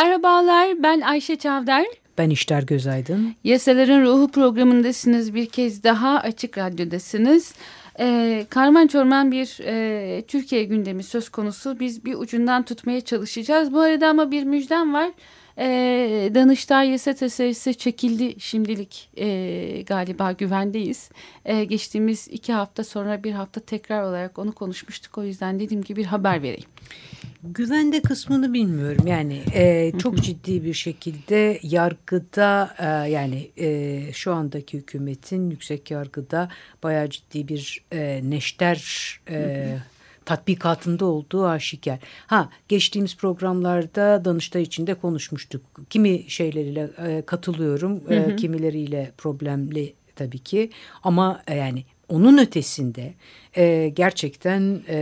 Merhabalar, ben Ayşe Çavdar. Ben İşler Gözaydın. Yasaların Ruhu programındasınız. Bir kez daha Açık Radyo'dasınız. Ee, karman çorman bir e, Türkiye gündemi söz konusu. Biz bir ucundan tutmaya çalışacağız. Bu arada ama bir müjdem var. E, Danıştay tasarısı çekildi şimdilik e, galiba güvendeyiz. E, geçtiğimiz iki hafta sonra bir hafta tekrar olarak onu konuşmuştuk. O yüzden dediğim gibi bir haber vereyim. Güvende kısmını bilmiyorum. Yani e, çok ciddi bir şekilde yargıda e, yani e, şu andaki hükümetin yüksek yargıda bayağı ciddi bir e, neşter e, tatbikatında olduğu aşikar. Ha geçtiğimiz programlarda Danıştay içinde konuşmuştuk. Kimi şeyleriyle e, katılıyorum, e, kimileriyle problemli tabii ki ama e, yani onun ötesinde e, gerçekten e,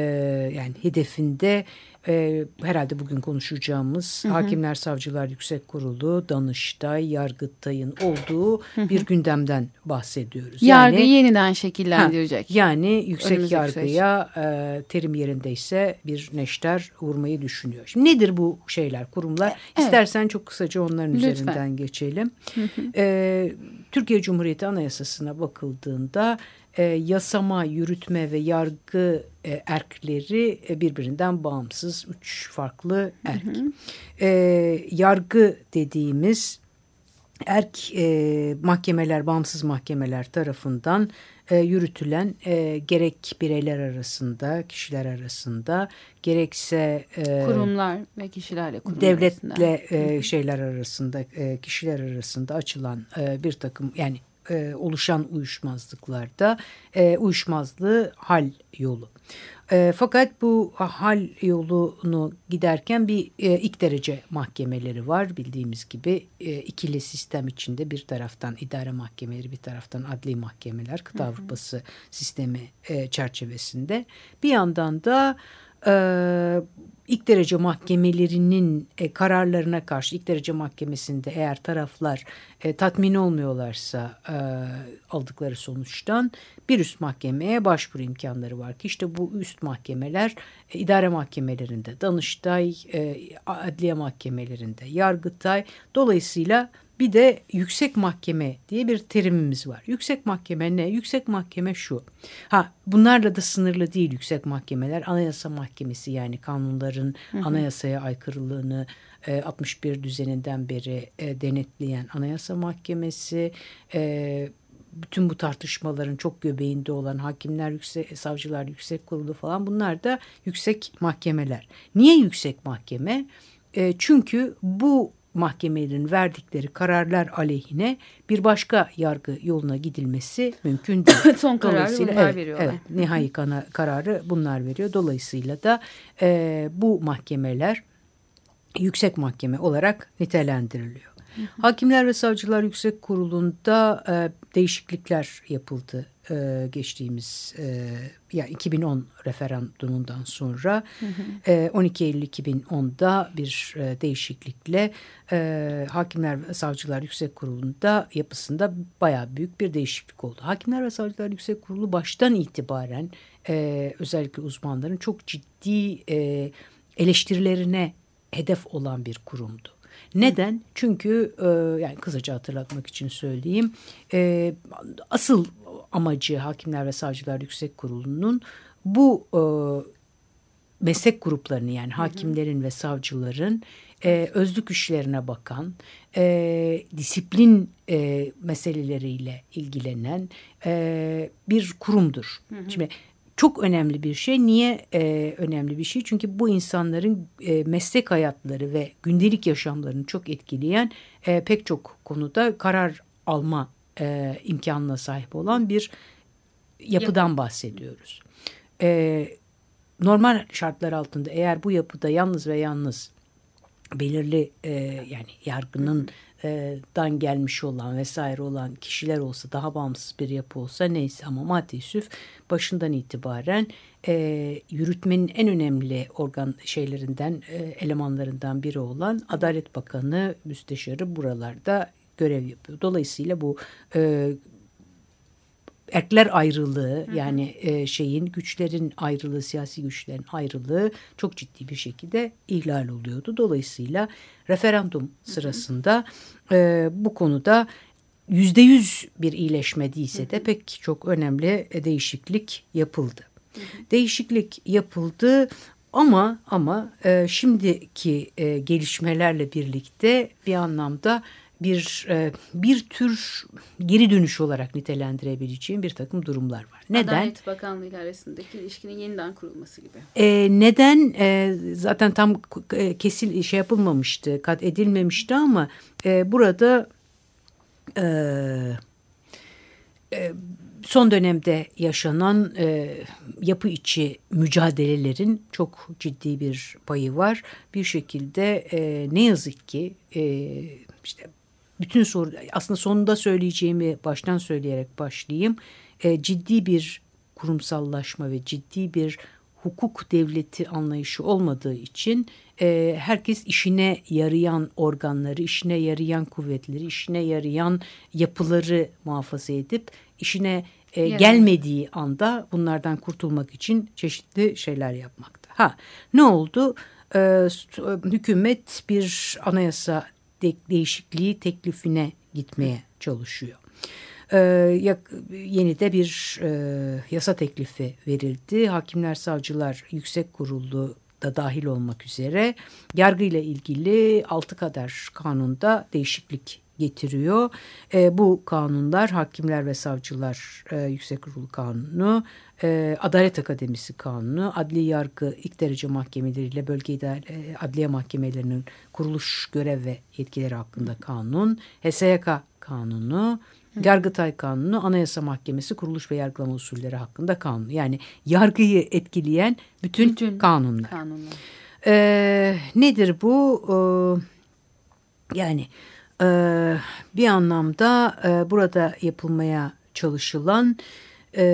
yani hedefinde e, herhalde bugün konuşacağımız hı hı. Hakimler Savcılar Yüksek Kurulu, Danıştay, Yargıtay'ın olduğu hı hı. bir gündemden bahsediyoruz. Yargı yani, yeniden şekillendirecek. Ha, yani yüksek Önümüzdeki yargıya e, terim yerindeyse bir neşter vurmayı düşünüyor. Şimdi nedir bu şeyler, kurumlar? Evet. İstersen çok kısaca onların Lütfen. üzerinden geçelim. Hı hı. E, Türkiye Cumhuriyeti Anayasası'na bakıldığında e, yasama, yürütme ve yargı e, erkleri e, birbirinden bağımsız üç farklı erk. Hı hı. E, yargı dediğimiz erk e, mahkemeler, bağımsız mahkemeler tarafından e, yürütülen e, gerek bireyler arasında, kişiler arasında, gerekse e, kurumlar ve kişilerle kurumlar devletle e, şeyler arasında, e, kişiler arasında açılan e, bir takım yani e, oluşan uyuşmazlıklarda e, uyuşmazlığı hal yolu. E, fakat bu hal yolunu giderken bir e, ilk derece mahkemeleri var. Bildiğimiz gibi e, ikili sistem içinde bir taraftan idare mahkemeleri bir taraftan adli mahkemeler kıta Avrupası sistemi e, çerçevesinde. Bir yandan da e, ilk derece mahkemelerinin e, kararlarına karşı ilk derece mahkemesinde eğer taraflar e, tatmin olmuyorlarsa e, aldıkları sonuçtan bir üst mahkemeye başvuru imkanları var ki işte bu üst mahkemeler e, idare mahkemelerinde, Danıştay, e, adliye mahkemelerinde, Yargıtay dolayısıyla bir de yüksek mahkeme diye bir terimimiz var. Yüksek mahkeme ne? Yüksek mahkeme şu. Ha bunlarla da sınırlı değil yüksek mahkemeler. Anayasa mahkemesi yani kanunların hı hı. anayasaya aykırılığını e, 61 düzeninden beri e, denetleyen anayasa mahkemesi e, bütün bu tartışmaların çok göbeğinde olan hakimler, yüksek, savcılar, yüksek kurulu falan bunlar da yüksek mahkemeler. Niye yüksek mahkeme? E, çünkü bu mahkemelerin verdikleri kararlar aleyhine bir başka yargı yoluna gidilmesi mümkün değil. Son kararı bunlar evet, veriyorlar. Evet, nihai kana, kararı bunlar veriyor. Dolayısıyla da e, bu mahkemeler yüksek mahkeme olarak nitelendiriliyor. Hakimler ve Savcılar Yüksek Kurulu'nda e, değişiklikler yapıldı e, geçtiğimiz e, ya 2010 referandumundan sonra hı hı. E, 12 Eylül 2010'da bir e, değişiklikle e, Hakimler ve Savcılar Yüksek Kurulu'nda yapısında baya büyük bir değişiklik oldu. Hakimler ve Savcılar Yüksek Kurulu baştan itibaren e, özellikle uzmanların çok ciddi e, eleştirilerine hedef olan bir kurumdu. Neden? Çünkü e, yani kısaca hatırlatmak için söyleyeyim. E, asıl amacı Hakimler ve Savcılar Yüksek Kurulu'nun bu e, meslek gruplarını yani hakimlerin ve savcıların e, özlük işlerine bakan, e, disiplin e, meseleleriyle ilgilenen e, bir kurumdur. Hı hı. Şimdi çok önemli bir şey. Niye e, önemli bir şey? Çünkü bu insanların e, meslek hayatları ve gündelik yaşamlarını çok etkileyen e, pek çok konuda karar alma e, imkanına sahip olan bir yapıdan bahsediyoruz. E, normal şartlar altında eğer bu yapıda yalnız ve yalnız belirli e, yani yargının e, dan gelmiş olan vesaire olan kişiler olsa daha bağımsız bir yapı olsa neyse ama maddi süf başından itibaren e, yürütmenin en önemli organ şeylerinden e, elemanlarından biri olan Adalet Bakanı müsteşarı buralarda görev yapıyor. Dolayısıyla bu e, erkler ayrılığı hı hı. yani e, şeyin güçlerin ayrılığı siyasi güçlerin ayrılığı çok ciddi bir şekilde ihlal oluyordu. Dolayısıyla referandum sırasında e, bu konuda yüzde yüz bir iyileşme değilse de pek çok önemli değişiklik yapıldı. Hı hı. Değişiklik yapıldı ama ama e, şimdiki e, gelişmelerle birlikte bir anlamda bir e, bir tür geri dönüş olarak nitelendirebileceğim bir takım durumlar var. Neden? Adalet Bakanlığı ile arasındaki ilişkinin yeniden kurulması gibi. E, neden? E, zaten tam e, kesil şey yapılmamıştı, kat edilmemişti ama e, burada e, e, son dönemde yaşanan e, yapı içi mücadelelerin çok ciddi bir payı var. Bir şekilde e, ne yazık ki e, işte bütün soru aslında sonunda söyleyeceğimi baştan söyleyerek başlayayım. E, ciddi bir kurumsallaşma ve ciddi bir hukuk devleti anlayışı olmadığı için e, herkes işine yarayan organları, işine yarayan kuvvetleri, işine yarayan yapıları muhafaza edip işine e, gelmediği anda bunlardan kurtulmak için çeşitli şeyler yapmakta. Ha ne oldu? Ee, hükümet bir anayasa de değişikliği teklifine gitmeye çalışıyor. Ee, yeni de bir e, yasa teklifi verildi. Hakimler, Savcılar Yüksek Kurulu da dahil olmak üzere yargı ile ilgili altı kadar kanunda değişiklik getiriyor. E, bu kanunlar Hakimler ve Savcılar e, Yüksek Kurulu Kanunu, e, Adalet Akademisi Kanunu, Adli Yargı İlk Derece Mahkemeleriyle Bölge İdare, e, Adliye Mahkemelerinin kuruluş görev ve yetkileri hakkında kanun, HSYK Kanunu, Yargıtay Kanunu, Anayasa Mahkemesi kuruluş ve yargılama usulleri hakkında kanun. Yani yargıyı etkileyen bütün, bütün kanunlar. kanunlar. Ee, nedir bu? Ee, yani e, bir anlamda e, burada yapılmaya çalışılan e,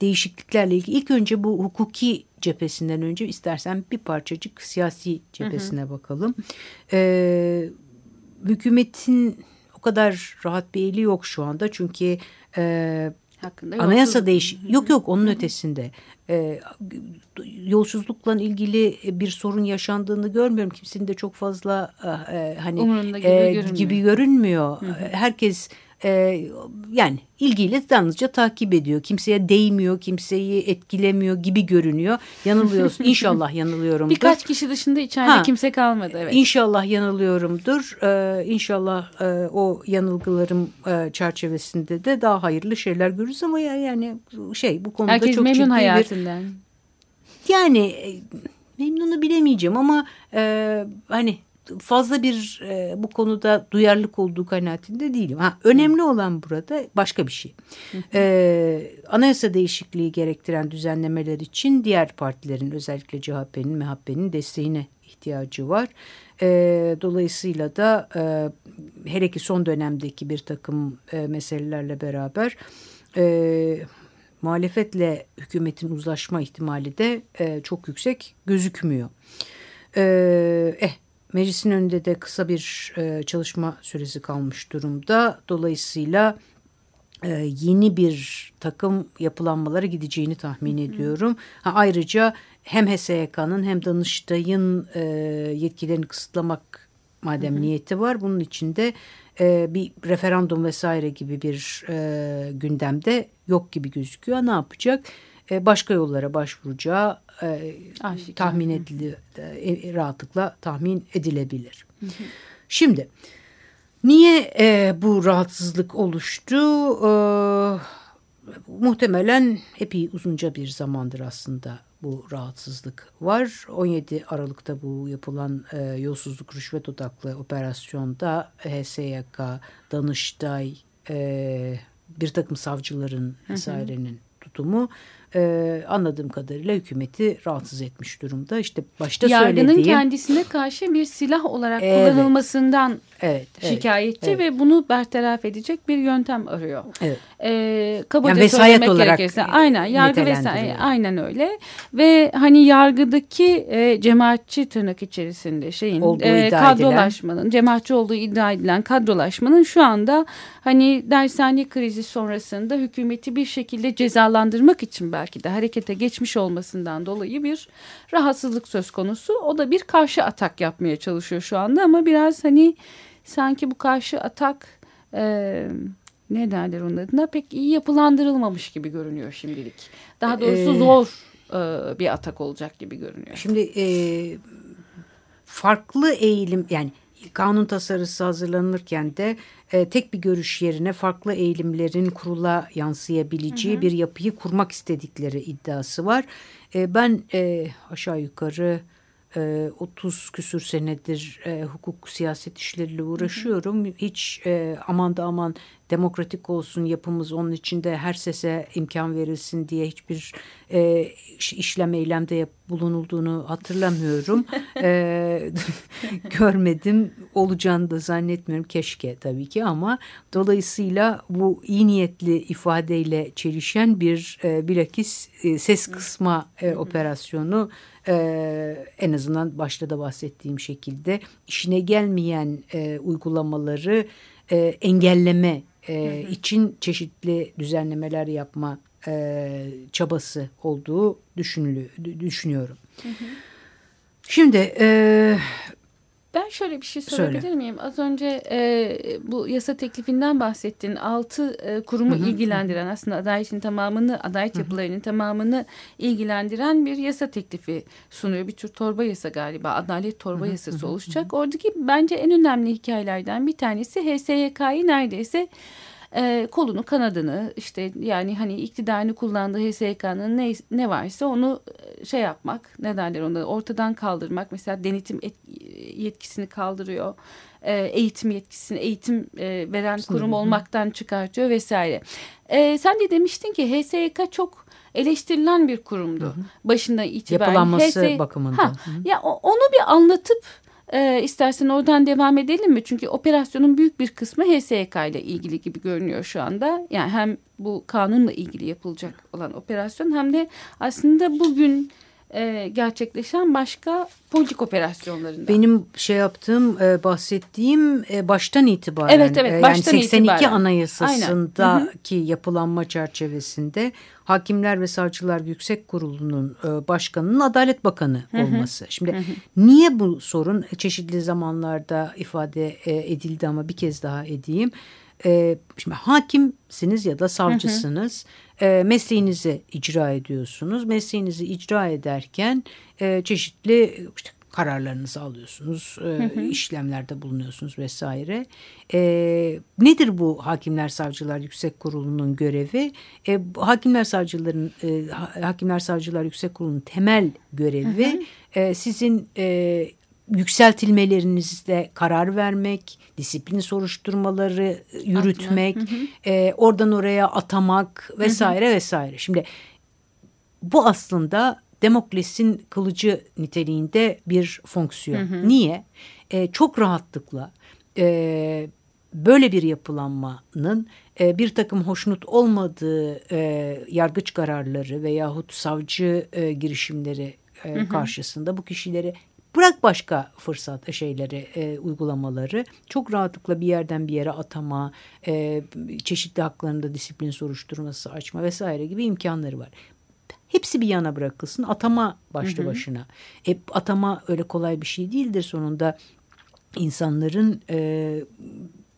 değişikliklerle ilgili ilk önce bu hukuki cephesinden önce istersen bir parçacık siyasi cephesine hı hı. bakalım. E, hükümetin o kadar rahat bir eli yok şu anda çünkü e, hakkında anayasa değiş yok yok onun ötesinde. E, yolsuzlukla ilgili bir sorun yaşandığını görmüyorum. Kimsenin de çok fazla e, hani gibi, e, görünmüyor. gibi görünmüyor. Hı hı. herkes e, yani ilgiyle yalnızca takip ediyor. Kimseye değmiyor, kimseyi etkilemiyor gibi görünüyor. Yanılıyorsun. İnşallah yanılıyorumdur. Birkaç kişi dışında içeride ha, kimse kalmadı. Evet. İnşallah yanılıyorumdur. Ee, inşallah e, o yanılgılarım e, çerçevesinde de daha hayırlı şeyler görürüz ama ya, yani şey bu konuda Herkes çok memnun ciddi hayatından. bir... Yani e, memnunu bilemeyeceğim ama e, hani fazla bir e, bu konuda duyarlılık olduğu kanaatinde değilim. Ha, önemli olan burada başka bir şey. E, anayasa değişikliği gerektiren düzenlemeler için diğer partilerin özellikle CHP'nin, MHP'nin desteğine ihtiyacı var. E, dolayısıyla da e, hele ki son dönemdeki bir takım e, meselelerle beraber e, muhalefetle hükümetin uzlaşma ihtimali de e, çok yüksek gözükmüyor. E, eh Meclisin önünde de kısa bir e, çalışma süresi kalmış durumda. Dolayısıyla e, yeni bir takım yapılanmalara gideceğini tahmin hı hı. ediyorum. Ha, ayrıca hem HSYK'nın hem Danıştay'ın e, yetkilerini kısıtlamak madem hı hı. niyeti var. Bunun içinde e, bir referandum vesaire gibi bir e, gündemde yok gibi gözüküyor. Ne yapacak? E, başka yollara başvuracağı e, tahmin edili e, rahatlıkla tahmin edilebilir. Hı hı. Şimdi niye e, bu rahatsızlık oluştu? E, muhtemelen epey uzunca bir zamandır aslında bu rahatsızlık var. 17 Aralık'ta bu yapılan e, yolsuzluk rüşvet odaklı operasyonda HSYK, Danıştay, e, bir takım savcıların vesairenin tutumu e, anladığım kadarıyla hükümeti rahatsız etmiş durumda. İşte başta Yargının söylediğim... kendisine karşı bir silah olarak evet, kullanılmasından evet, evet, şikayetçi evet. ve bunu bertaraf edecek bir yöntem arıyor. Evet. Ee, kabaca yani vesayet olarak gerekirse. Aynen yargı vesayet aynen öyle ve hani yargıdaki e, cemaatçi tırnak içerisinde şeyin e, kadrolaşmanın edilen. cemaatçi olduğu iddia edilen kadrolaşmanın şu anda hani dershane krizi sonrasında hükümeti bir şekilde cezalandırmak için belki de harekete geçmiş olmasından dolayı bir rahatsızlık söz konusu. O da bir karşı atak yapmaya çalışıyor şu anda ama biraz hani sanki bu karşı atak e, ne derler onun adına pek iyi yapılandırılmamış gibi görünüyor şimdilik. Daha doğrusu ee, zor e, bir atak olacak gibi görünüyor. Şimdi e, farklı eğilim yani kanun tasarısı hazırlanırken de e, tek bir görüş yerine farklı eğilimlerin kurula yansıyabileceği hı hı. bir yapıyı kurmak istedikleri iddiası var. E, ben e, aşağı yukarı e, 30 küsür senedir e, hukuk siyaset işleriyle uğraşıyorum. Hı hı. Hiç e, aman da aman demokratik olsun yapımız onun içinde her sese imkan verilsin diye hiçbir e, işlem eylemde bulunulduğunu hatırlamıyorum. e, görmedim olacağını da zannetmiyorum keşke tabii ki ama dolayısıyla bu iyi niyetli ifadeyle çelişen bir e, bilakis e, ses kısma e, operasyonu e, en azından başta da bahsettiğim şekilde işine gelmeyen e, uygulamaları e, engelleme e, için çeşitli düzenlemeler yapma e, çabası olduğu düşünülü, düşünüyorum. Hı hı. Şimdi e, ben şöyle bir şey sorabilir Söyle. miyim? Az önce e, bu yasa teklifinden bahsettin. Altı e, kurumu hı hı. ilgilendiren aslında adaletin tamamını, adalet yapılarının tamamını ilgilendiren bir yasa teklifi sunuyor. Bir tür torba yasa galiba. Adalet torba hı hı. yasası oluşacak. Oradaki bence en önemli hikayelerden bir tanesi HSYK'yı neredeyse e, kolunu kanadını işte yani hani iktidarını kullandığı HSYK'nın ne, ne varsa onu e, şey yapmak ne derler onu ortadan kaldırmak mesela denetim et, yetkisini kaldırıyor e, eğitim yetkisini eğitim e, veren kurum olmaktan çıkartıyor vesaire. E, sen de demiştin ki HSYK çok eleştirilen bir kurumdu. Hı hı. Başında itibaren. Yapılanması HS... bakımından. Ha, ya onu bir anlatıp e, istersen oradan devam edelim mi? Çünkü operasyonun büyük bir kısmı HSYK ile ilgili gibi görünüyor şu anda. Yani hem bu kanunla ilgili yapılacak olan operasyon hem de aslında bugün e, gerçekleşen başka politik operasyonlarında. Benim şey yaptığım e, bahsettiğim e, baştan itibaren evet, evet, e, baştan yani 82 itibaren. Anayasası'ndaki Aynen. yapılanma çerçevesinde Hakimler ve Savcılar Yüksek Kurulu'nun e, başkanının Adalet Bakanı hı hı. olması. Şimdi hı hı. niye bu sorun çeşitli zamanlarda ifade e, edildi ama bir kez daha edeyim. E, şimdi hakimsiniz ya da savcısınız. Hı hı. E, mesleğinizi icra ediyorsunuz. Mesleğinizi icra ederken e, çeşitli işte, kararlarınızı alıyorsunuz, e, hı hı. işlemlerde bulunuyorsunuz vesaire. E, nedir bu Hakimler Savcılar Yüksek Kurulu'nun görevi? E, Hakimler Savcıların e, Hakimler Savcılar Yüksek Kurulu'nun temel görevi hı hı. E, sizin e, yükseltilmelerinizde karar vermek, disiplin soruşturmaları yürütmek, hı hı. E, oradan oraya atamak vesaire hı hı. vesaire. Şimdi bu aslında Demokles'in kılıcı niteliğinde bir fonksiyon. Hı hı. Niye? E, çok rahatlıkla e, böyle bir yapılanmanın e, bir takım hoşnut olmadığı e, yargıç kararları veyahut savcı e, girişimleri e, hı hı. karşısında bu kişileri Bırak başka fırsat şeyleri, e, uygulamaları çok rahatlıkla bir yerden bir yere atama, e, çeşitli haklarında disiplin soruşturması açma vesaire gibi imkanları var. Hepsi bir yana bırakılsın. Atama başlı hı hı. başına. E, atama öyle kolay bir şey değildir sonunda. insanların e,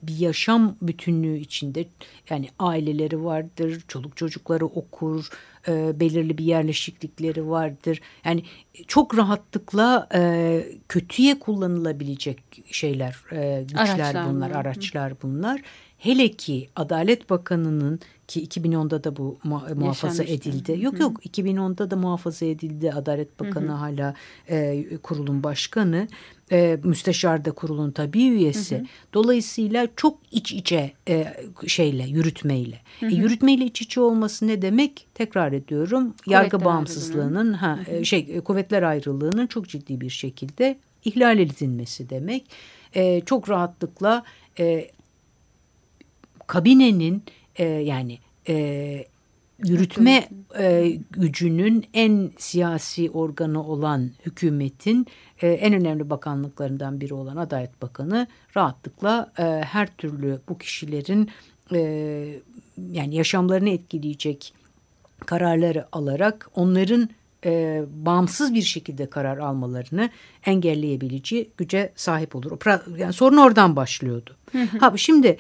bir yaşam bütünlüğü içinde yani aileleri vardır, çoluk çocukları okur, e, belirli bir yerleşiklikleri vardır. Yani çok rahatlıkla e, kötüye kullanılabilecek şeyler, e, güçler araçlar bunlar, mı? araçlar bunlar. Hele ki Adalet Bakanı'nın ki 2010'da da bu muhafaza edildi. Yok yok 2010'da da muhafaza edildi. Adalet Bakanı hı hala e, kurulun başkanı. E, müsteşar da kurulun tabi üyesi. Hı hı. Dolayısıyla çok iç içe e, şeyle yürütmeyle. Hı hı. E, yürütmeyle iç içe olması ne demek? Tekrar ediyorum. Kuvvetler yargı bağımsızlığının ha hı hı. E, şey e, kuvvetler ayrılığının çok ciddi bir şekilde ihlal edilmesi demek. E, çok rahatlıkla e, kabinenin e, yani e, yürütme e, gücünün en siyasi organı olan hükümetin e, en önemli bakanlıklarından biri olan Adalet Bakanı rahatlıkla e, her türlü bu kişilerin e, yani yaşamlarını etkileyecek kararları alarak onların e, bağımsız bir şekilde karar almalarını engelleyebileceği güce sahip olur. Yani sorun oradan başlıyordu. ha şimdi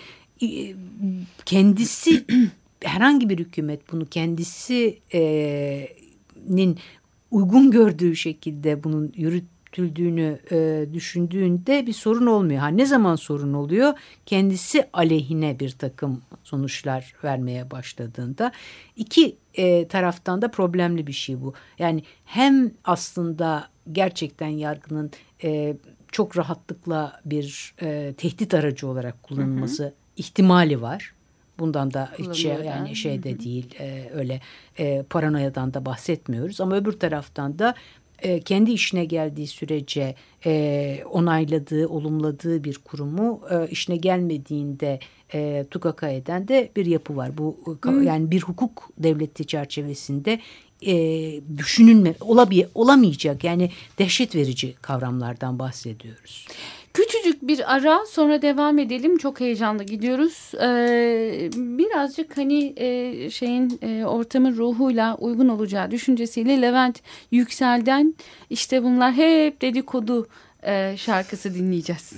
kendisi herhangi bir hükümet bunu kendisinin uygun gördüğü şekilde bunun yürütüldüğünü e, düşündüğünde bir sorun olmuyor. Ha, ne zaman sorun oluyor? Kendisi aleyhine bir takım sonuçlar vermeye başladığında. iki e, taraftan da problemli bir şey bu. Yani hem aslında gerçekten yargının e, çok rahatlıkla bir e, tehdit aracı olarak kullanılması hı hı ihtimali var. Bundan da hiç şey, yani şey de değil e, öyle e, paranoyadan da bahsetmiyoruz. Ama öbür taraftan da e, kendi işine geldiği sürece e, onayladığı, olumladığı bir kurumu e, işine gelmediğinde e, tukaka eden de bir yapı var. Bu hmm. yani bir hukuk devleti çerçevesinde e, düşünülme olabi, olamayacak yani dehşet verici kavramlardan bahsediyoruz. Küçücük bir ara sonra devam edelim. Çok heyecanlı gidiyoruz. Ee, birazcık hani e, şeyin e, ortamın ruhuyla uygun olacağı düşüncesiyle Levent Yüksel'den işte bunlar hep dedikodu e, şarkısı dinleyeceğiz.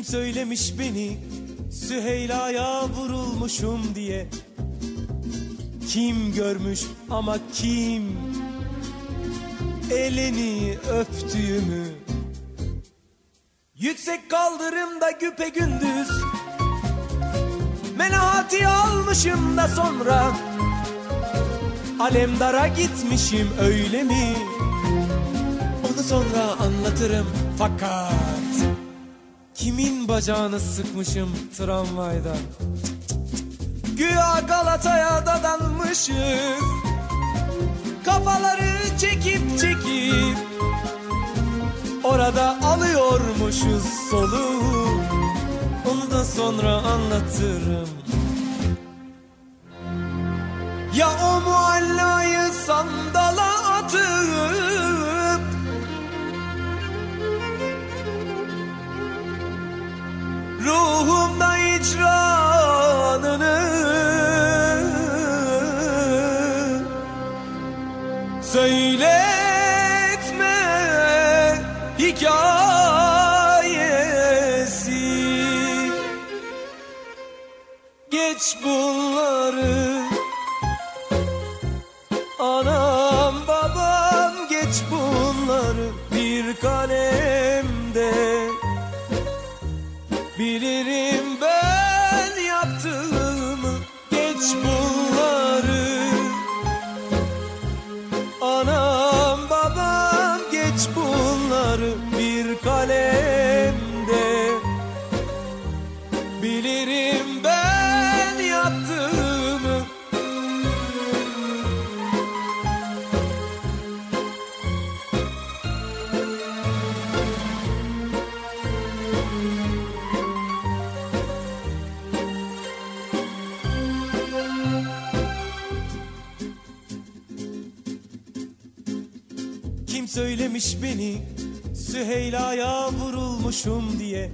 Kim söylemiş beni? Süheyla'ya vurulmuşum diye. Kim görmüş ama kim? Elini öptüğümü. Yüksek kaldırımda güpe gündüz. Menahati almışım da sonra. Alemdara gitmişim öyle mi? Onu sonra anlatırım fakat Kimin bacağını sıkmışım tramvayda? Güya Galata'ya dadanmışız. Kafaları çekip çekip Orada alıyormuşuz solu. Onu da sonra anlatırım. Ya o muallayı sandala ruhumda icranını. Söyletme hikayesi. Geç bunları söylemiş beni Süheyla'ya vurulmuşum diye.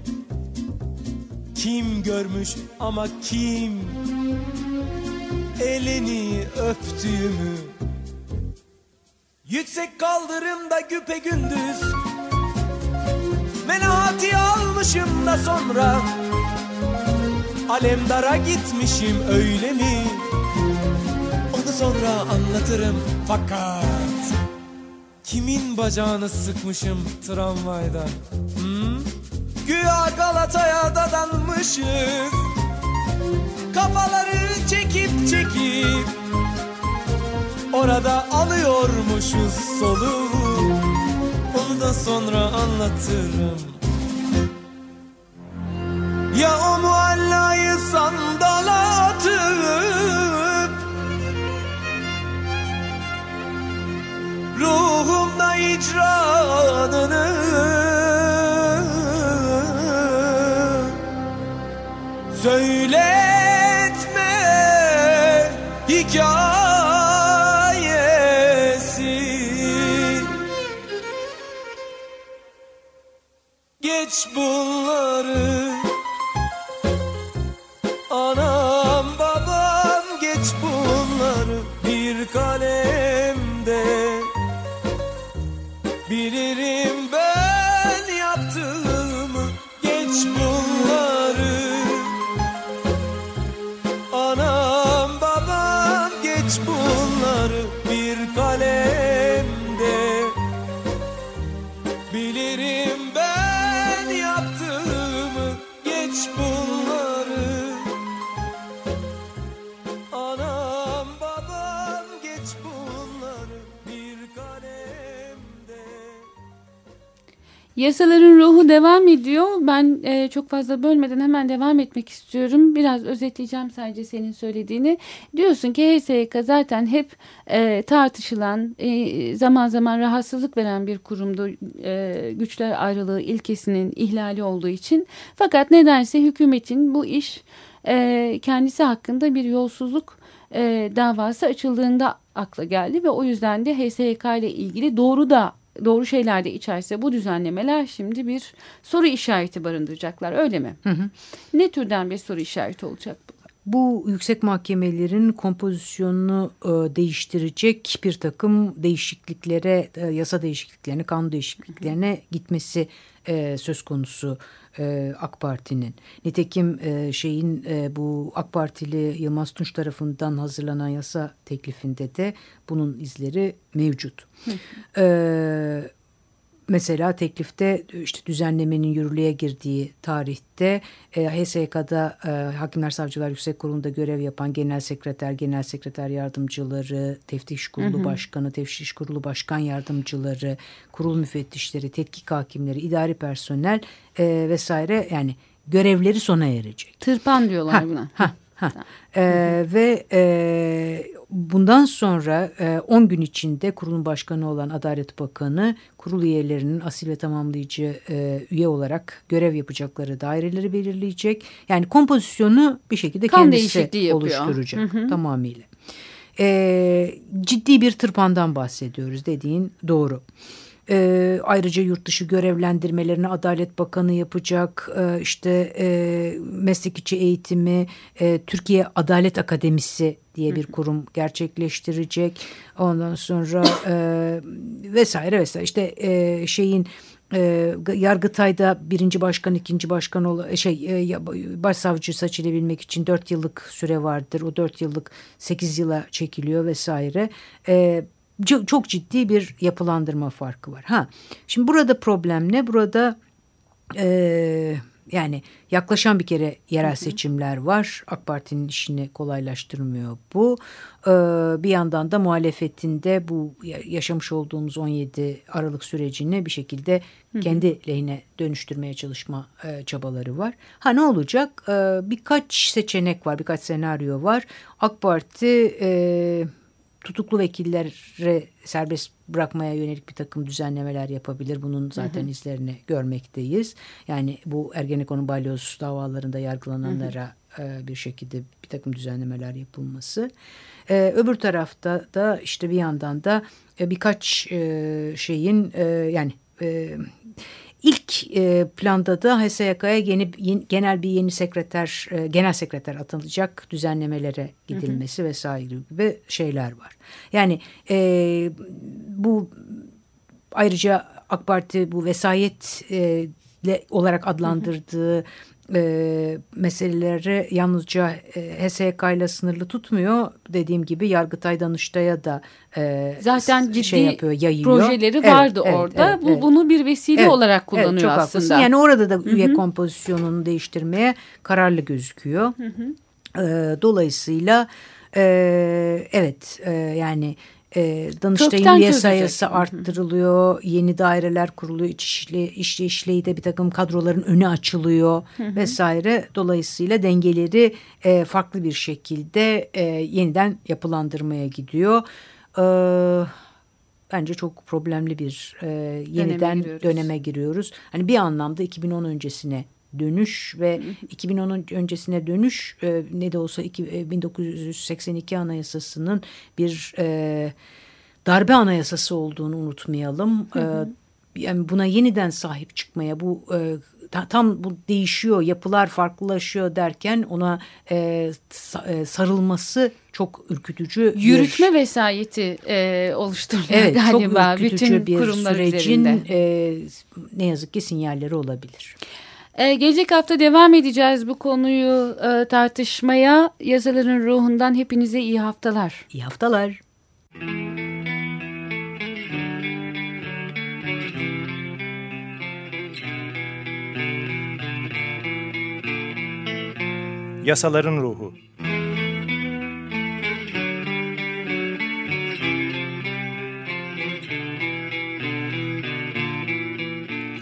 Kim görmüş ama kim? Elini öptüğümü. Yüksek kaldırımda güpe gündüz. Menahati almışım da sonra. Alemdara gitmişim öyle mi? Onu sonra anlatırım fakat Kimin bacağını sıkmışım tramvayda? Hmm? Güya Galata'ya dadanmışız. Kafaları çekip çekip Orada alıyormuşuz soluğu. Onu da sonra anlatırım. Ya o muallayı sandala atıp Bilirim Yasaların ruhu devam ediyor. Ben e, çok fazla bölmeden hemen devam etmek istiyorum. Biraz özetleyeceğim sadece senin söylediğini. Diyorsun ki HSYK zaten hep e, tartışılan, e, zaman zaman rahatsızlık veren bir kurumdu. E, güçler ayrılığı ilkesinin ihlali olduğu için. Fakat nedense hükümetin bu iş e, kendisi hakkında bir yolsuzluk e, davası açıldığında akla geldi ve o yüzden de HSYK ile ilgili doğru da doğru şeyler de içerse bu düzenlemeler şimdi bir soru işareti barındıracaklar öyle mi? Ne türden bir soru işareti olacak bu? Bu yüksek mahkemelerin kompozisyonunu e, değiştirecek bir takım değişikliklere, e, yasa değişikliklerine, kanun değişikliklerine gitmesi e, söz konusu e, AK Parti'nin. Nitekim e, şeyin e, bu AK Partili Yılmaz Tunç tarafından hazırlanan yasa teklifinde de bunun izleri mevcut. E, Mesela teklifte işte düzenlemenin yürürlüğe girdiği tarihte e, HSYK'da e, Hakimler Savcılar Yüksek Kurulu'nda görev yapan genel sekreter, genel sekreter yardımcıları, teftiş kurulu başkanı, teftiş kurulu başkan yardımcıları, kurul müfettişleri, tetkik hakimleri, idari personel e, vesaire yani görevleri sona erecek. Tırpan diyorlar Ha, buna. ha, ha. Ee, ve e, bundan sonra e, 10 gün içinde kurulun başkanı olan Adalet Bakanı kurul üyelerinin asil ve tamamlayıcı e, üye olarak görev yapacakları daireleri belirleyecek. Yani kompozisyonu bir şekilde Kan kendisi değişikliği yapıyor. oluşturacak tamamıyla. E, ciddi bir tırpandan bahsediyoruz dediğin doğru. E, ayrıca yurt dışı görevlendirmelerini Adalet Bakanı yapacak. E, işte e, meslek içi eğitimi e, Türkiye Adalet Akademisi diye bir kurum gerçekleştirecek. Ondan sonra e, vesaire vesaire işte e, şeyin e, Yargıtay'da birinci başkan, ikinci başkan ol şey e, başsavcı seçilebilmek için dört yıllık süre vardır. O dört yıllık sekiz yıla çekiliyor vesaire. E, çok ciddi bir yapılandırma farkı var. Ha, şimdi burada problem ne? Burada e, yani yaklaşan bir kere yerel seçimler var. AK Parti'nin işini kolaylaştırmıyor bu. Ee, bir yandan da muhalefetinde bu ya- yaşamış olduğumuz 17 Aralık sürecini bir şekilde kendi lehine dönüştürmeye çalışma e, çabaları var. Ha ne olacak? Ee, birkaç seçenek var, birkaç senaryo var. AK Parti e, tutuklu vekillere serbest bırakmaya yönelik bir takım düzenlemeler yapabilir. Bunun zaten izlerini görmekteyiz. Yani bu Ergenekon'un balyoz davalarında yargılananlara bir şekilde bir takım düzenlemeler yapılması. E, öbür tarafta da işte bir yandan da e, birkaç e, şeyin e, yani e, ilk e, planda da HSYK'ya yeni, yeni, genel bir yeni sekreter, e, genel sekreter atılacak düzenlemelere gidilmesi hı hı. vesaire gibi şeyler var. Yani e, bu ayrıca AK Parti bu vesayet e, olarak adlandırdığı hı hı e, meseleleri yalnızca e, HSK ile sınırlı tutmuyor. Dediğim gibi Yargıtay Danıştay'a da e, zaten ciddi şey yapıyor, yayıyor. projeleri evet, vardı evet, orada. Evet, Bu evet. bunu bir vesile evet, olarak kullanıyor evet, çok aslında. Haklısın. Yani orada da üye Hı -hı. kompozisyonunu değiştirmeye kararlı gözüküyor. Hı -hı. E, dolayısıyla e, evet e, yani e, Danıştay'ın üye sayısı arttırılıyor. Yeni daireler kuruluyor. İşle, de bir takım kadroların önü açılıyor vesaire. Dolayısıyla dengeleri e, farklı bir şekilde e, yeniden yapılandırmaya gidiyor. E, bence çok problemli bir e, yeniden döneme giriyoruz. döneme giriyoruz. Hani bir anlamda 2010 öncesine dönüş ve 2010 öncesine dönüş e, ne de olsa iki, 1982 e, anayasasının bir e, darbe anayasası olduğunu unutmayalım. Hı hı. E, yani buna yeniden sahip çıkmaya bu e, tam bu değişiyor yapılar farklılaşıyor derken ona e, e sarılması çok ürkütücü. Yürütme bir, vesayeti e, oluşturuyor evet, galiba çok ürkütücü bütün bir kurumlar sürecin e, ne yazık ki sinyalleri olabilir. Ee, gelecek hafta devam edeceğiz bu konuyu e, tartışmaya. Yazıların ruhundan hepinize iyi haftalar. İyi haftalar. Yasaların Ruhu